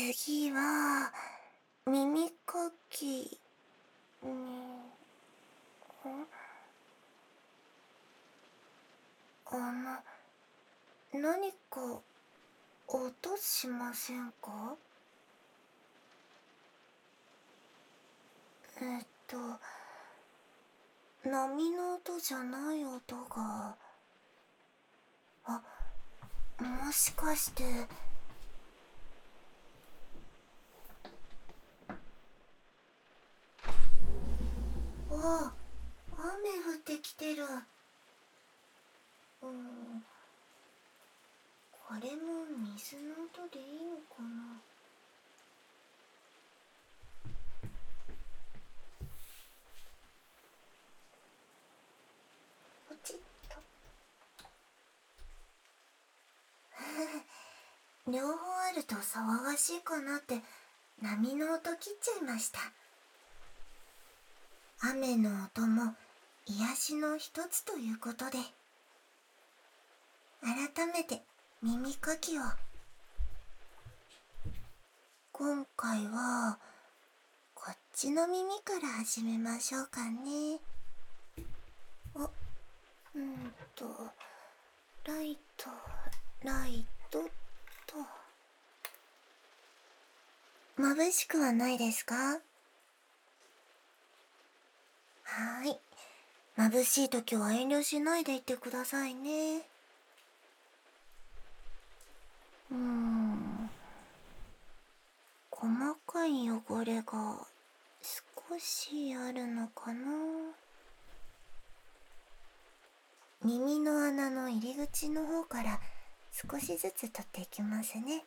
次は耳かきにあの何か音しませんか？えっと波の音じゃない音があもしかしてあ雨降ってきてる。うんこれも水の音でいいのかな？ポチッと。両方あると騒がしいかなって波の音切っちゃいました。雨の音も癒しの一つということで改めて耳かきを。今回はこっちの耳から始めましょうかね。あうんとライトライトと。眩しくはないですか？はい。眩しい時は遠慮しないで言ってくださいね。うん。細かい汚れが少しあるのかな。耳の穴の入り口の方から少しずつ取っていきますね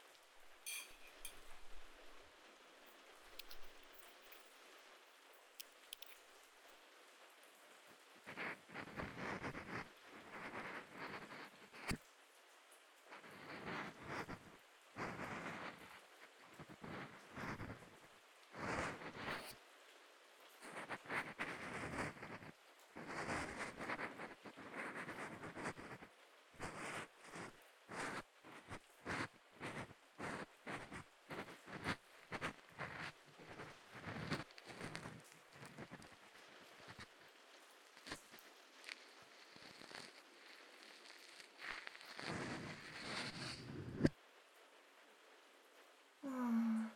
うん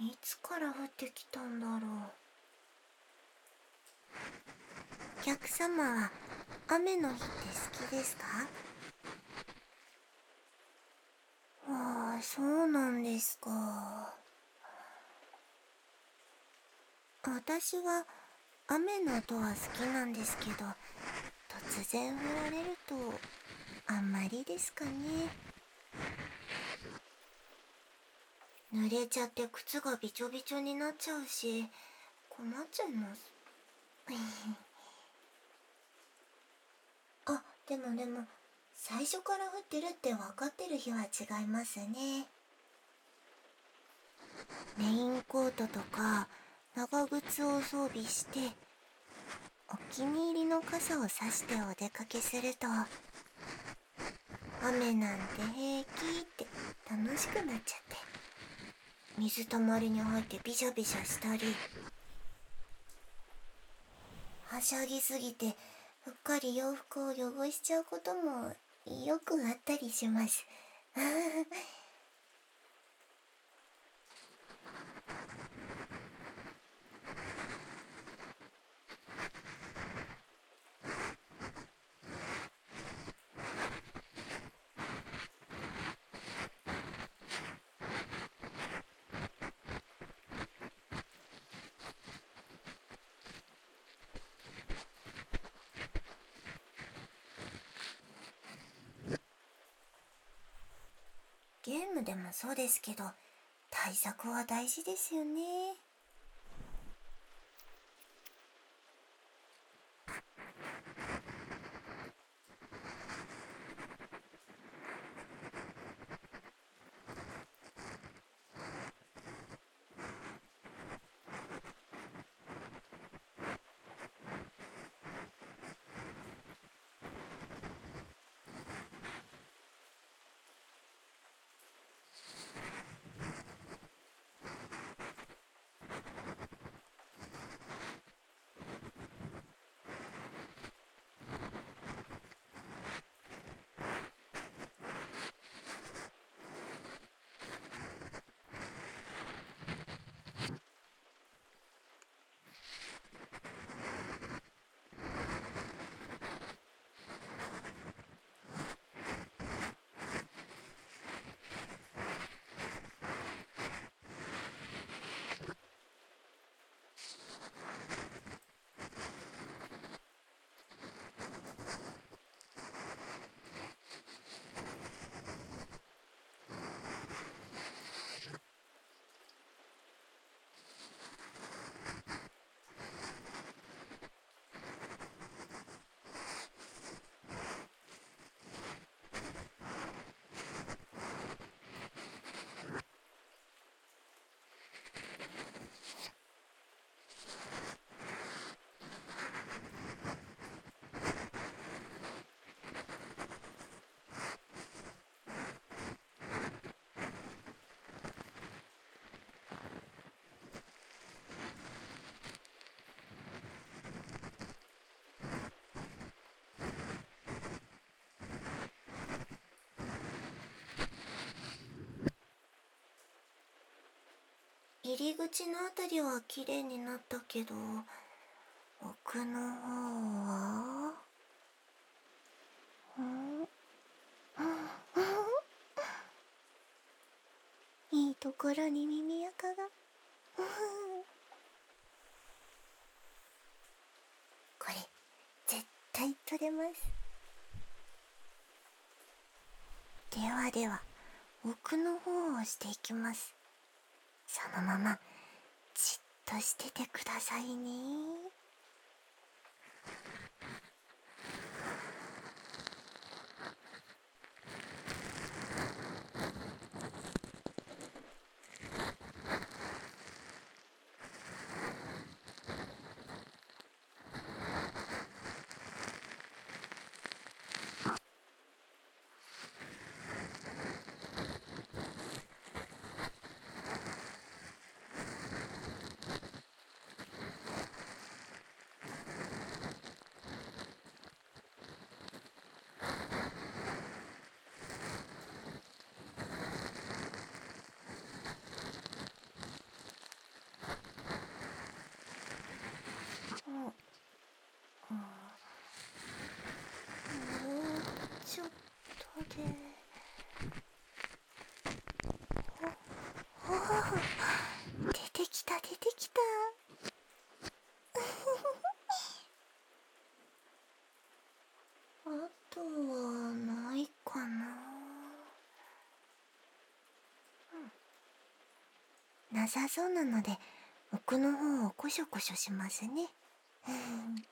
いつから降ってきたんだろう。お客様は雨の日って好きですか？ああそうなんですか。私は雨の音は好きなんですけど突然降られるとあんまりですかね。濡れちゃって靴がびちょびちょになっちゃうし困っちゃいます。あでもでも最初から降ってるって分かってる日は違いますね。レインコートとか長靴を装備してお気に入りの傘を差してお出かけすると雨なんて平気って楽しくなっちゃって。水たまりに入ってビシャビシャしたりはしゃぎすぎてうっかり洋服を汚しちゃうこともよくあったりします。でもそうですけど対策は大事ですよね。入り口のあたりは綺麗になったけど奥の方は？ん いいところに耳垢が。これ絶対取れます。ではでは奥の方をしていきます。そのままじっとしててくださいね。おお出てきた出てきた。あとはないかな。うん。なさそうなので奥の方をこしょこしょしますね。うん。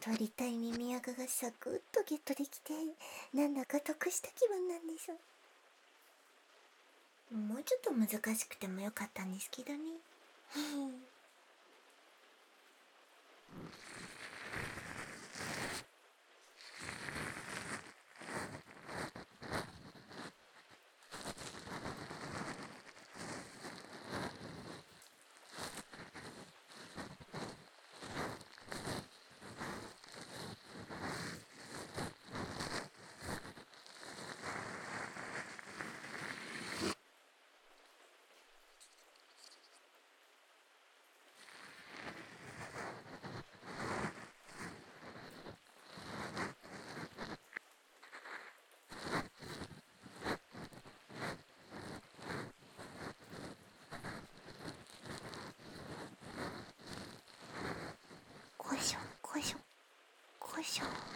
取りたい耳垢がサクッとゲットできてなんだか得した気分なんですもうちょっと難しくてもよかったんですけどね。よ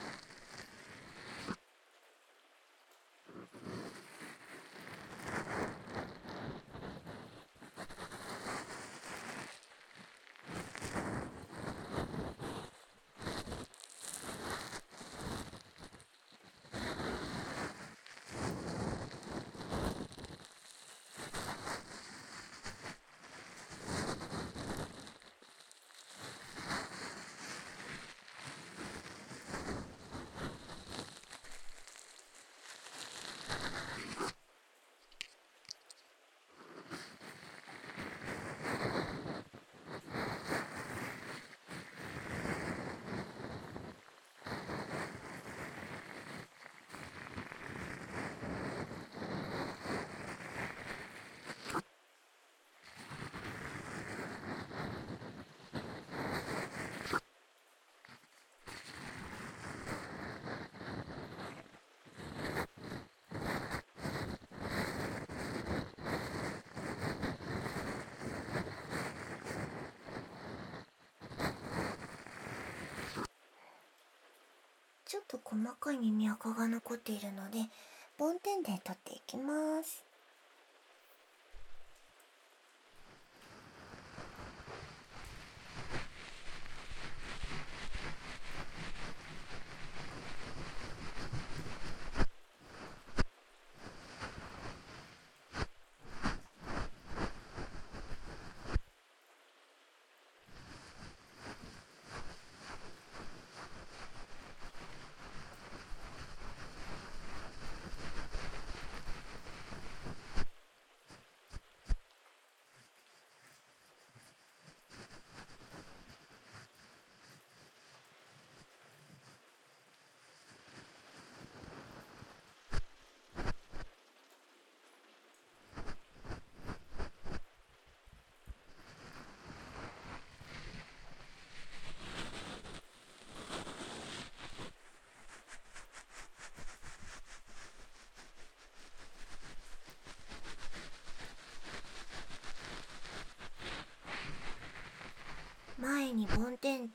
ちょっと細かい耳垢が残っているので梵天で取っていきます。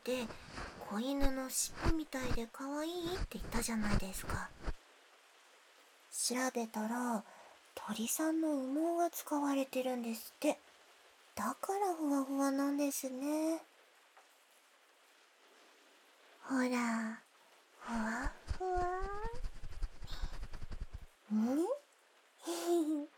って子犬の尻尾みたいで可愛いって言ったじゃないですか。調べたら鳥さんの羽毛が使われてるんですって。だからふわふわなんですね。ほらふわふわ。ん？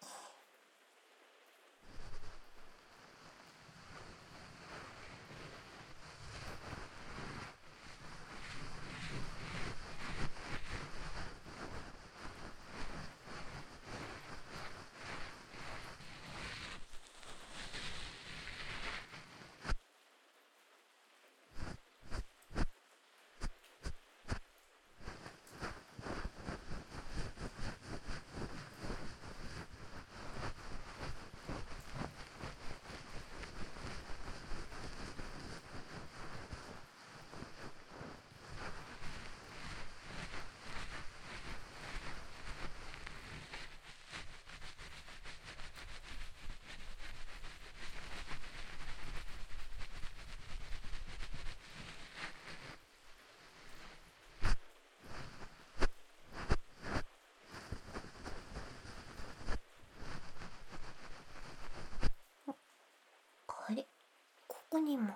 こにも。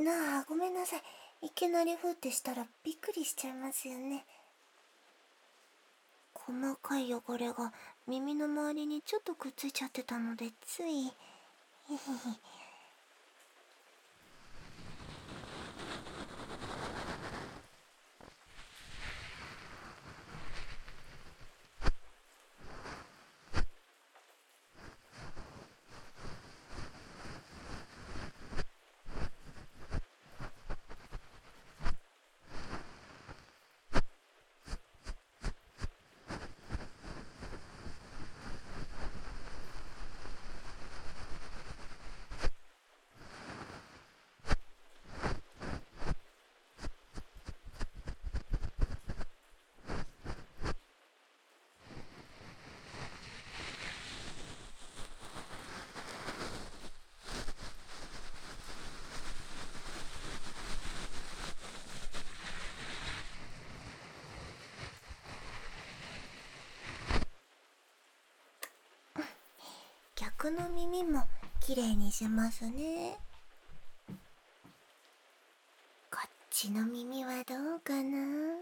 なあごめんなさい。いきなりふってしたらびっくりしちゃいますよね。細かい汚れが耳の周りにちょっとくっついちゃってたのでつい。逆の耳もきれいにしますね。こっちの耳はどうかな？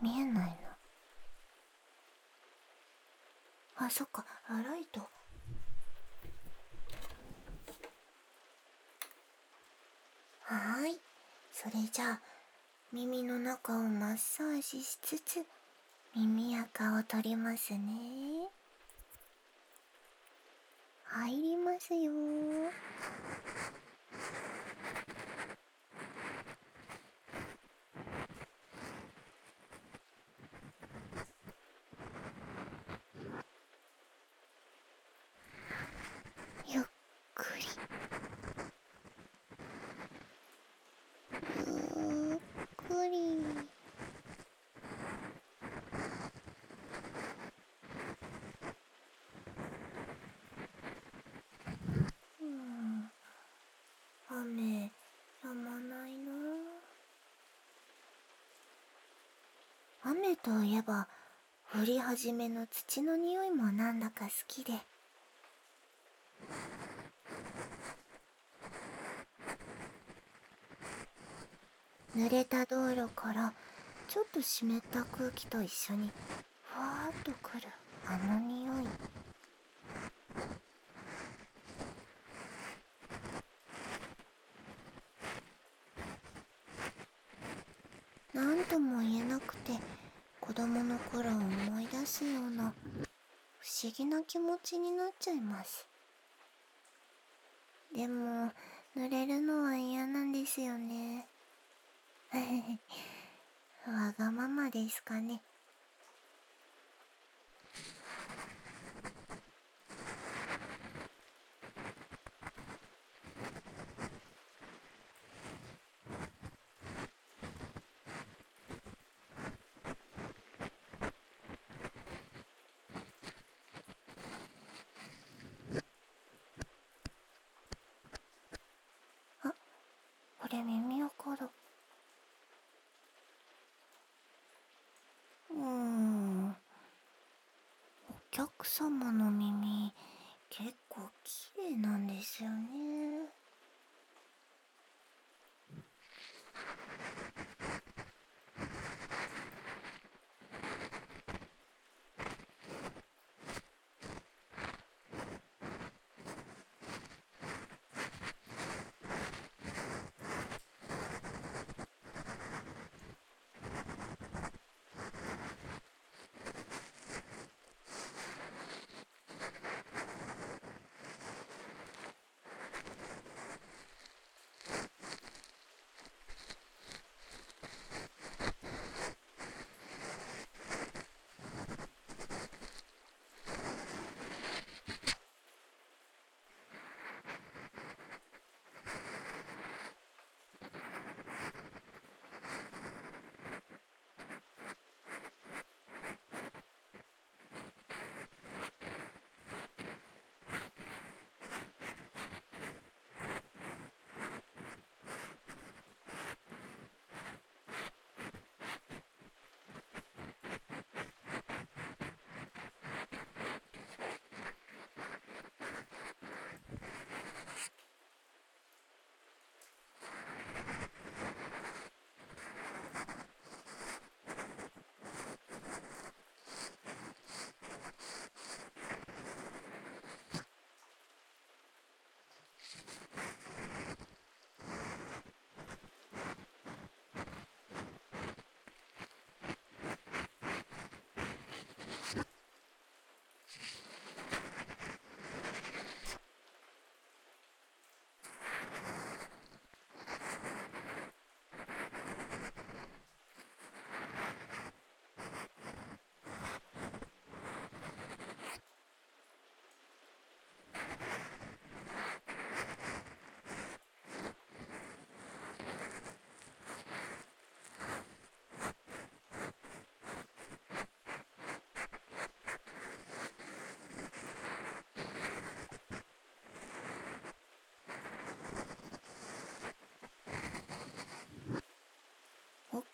見えないの。あそっか。ライト。はーい。それじゃあ耳の中をマッサージしつつ耳垢を取りますね入りますよ雨といえば降り始めの土の匂いもなんだか好きで。濡れた道路からちょっと湿った空気と一緒にふわーっとくるあの匂い。何とも言えなくて子供の頃を思い出すような不思議な気持ちになっちゃいます。でも濡れるのは嫌なんですよね。わがままですかね。客様の耳結構綺麗なんですよね。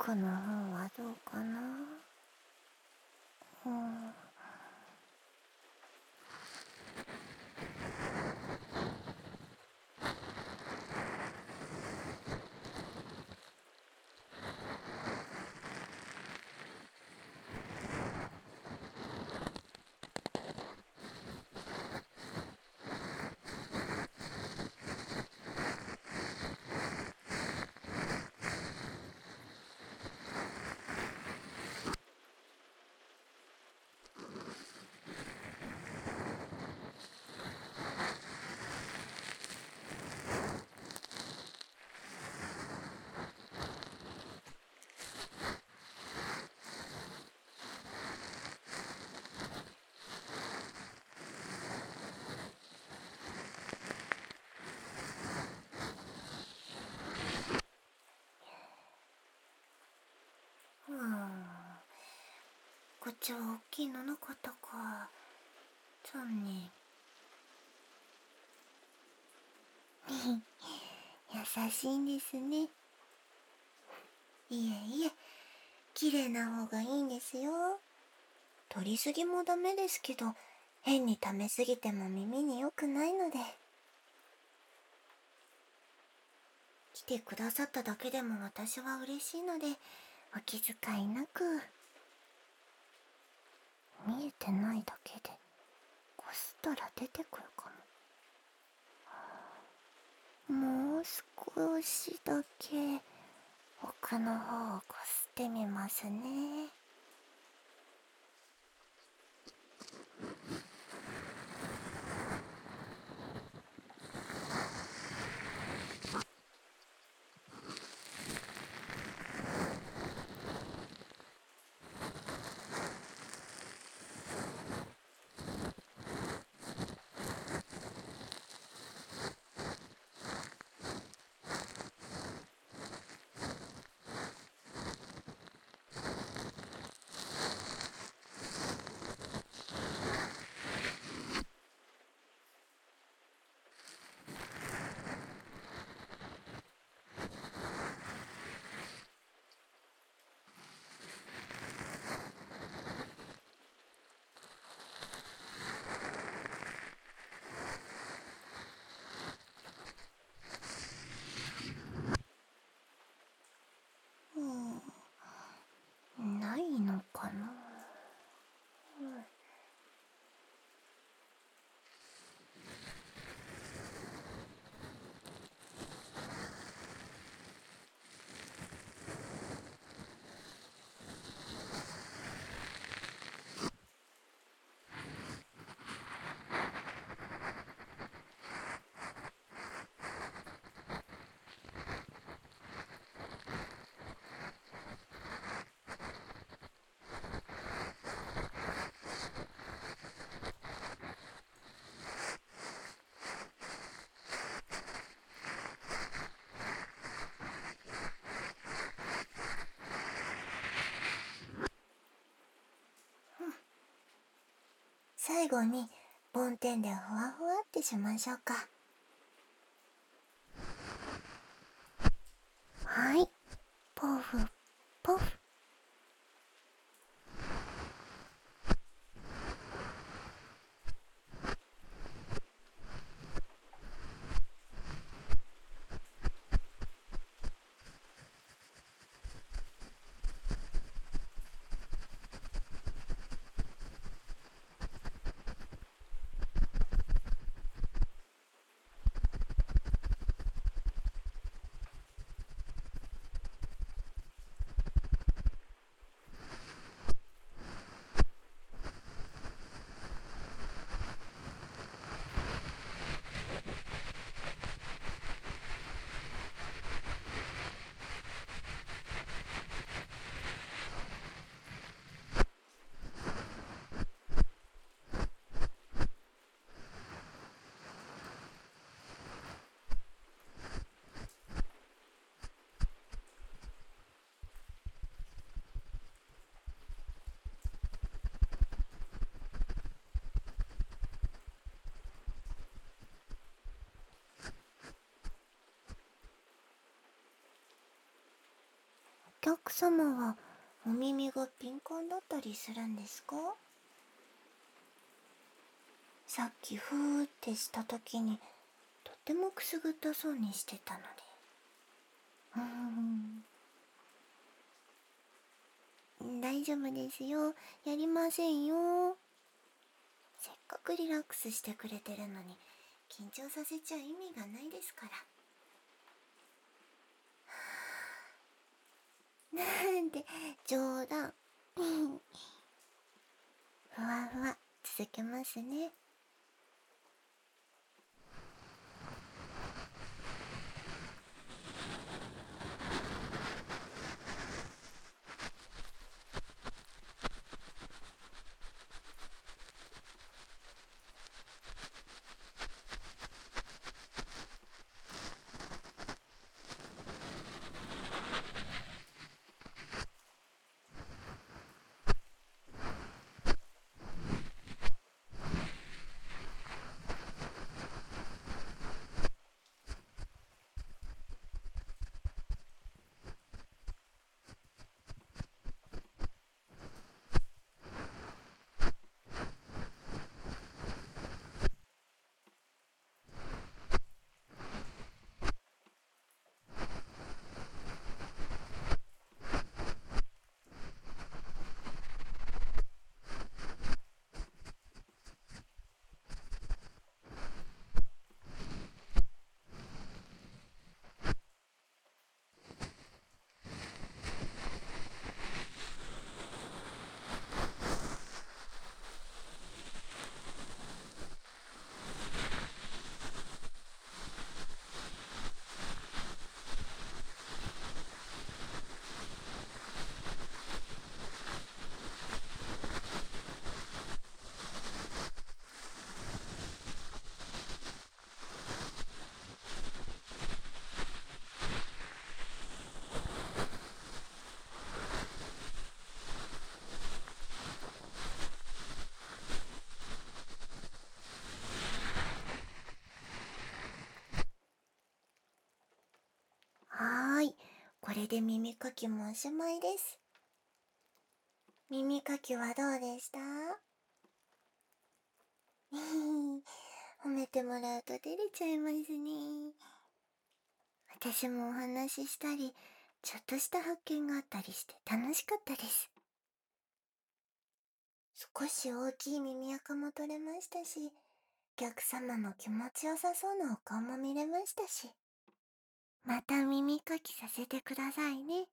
この方はどうかなうんこっちは大きいのなかったか。残念優しいんですね。いえいえ綺麗な方がいいんですよ。取りすぎもダメですけど変に溜めすぎても耳に良くないので。来てくださっただけでも私は嬉しいのでお気遣いなく。見えてないだけでこすったら出てくるかも。もう少しだけ奥の方をこすってみますね。最後に梵天でふわふわってしましょうか。はい。ポフポフ。客様はお耳が敏感だったりするんですか？さっきふーってした時にとてもくすぐったそうにしてたので。うん。大丈夫ですよ。やりませんよ。せっかくリラックスしてくれてるのに緊張させちゃ意味がないですから。なんで冗談。ふわふわ。続けますねはーいこで耳かきもおしまいです。耳かきはどうでした？褒めてもらうと照れちゃいますね。私もお話ししたりちょっとした発見があったりして楽しかったです。少し大きい耳垢も取れましたしお客様の気持ちよさそうなお顔も見れましたし。また耳かきさせてくださいね。